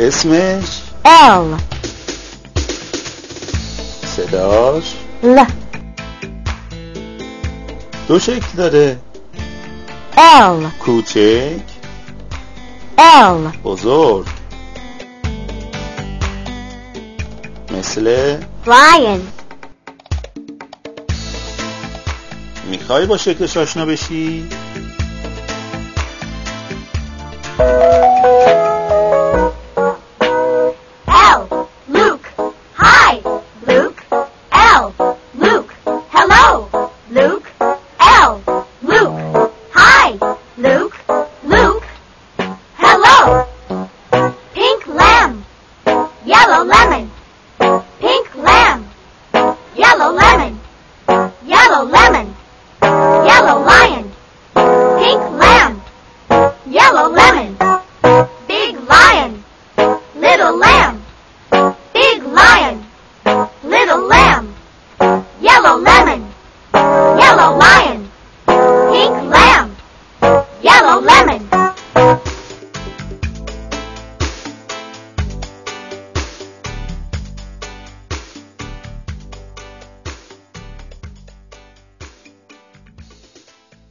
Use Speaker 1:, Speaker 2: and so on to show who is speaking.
Speaker 1: Esmer. L.
Speaker 2: Sedar.
Speaker 3: L.
Speaker 2: Döşeklere.
Speaker 3: L.
Speaker 2: Kuçek.
Speaker 3: L.
Speaker 2: Bozor. Mesle.
Speaker 3: Lion.
Speaker 2: میخوای با شکلش آشنا بشی؟
Speaker 1: lemon. Yellow Lemon.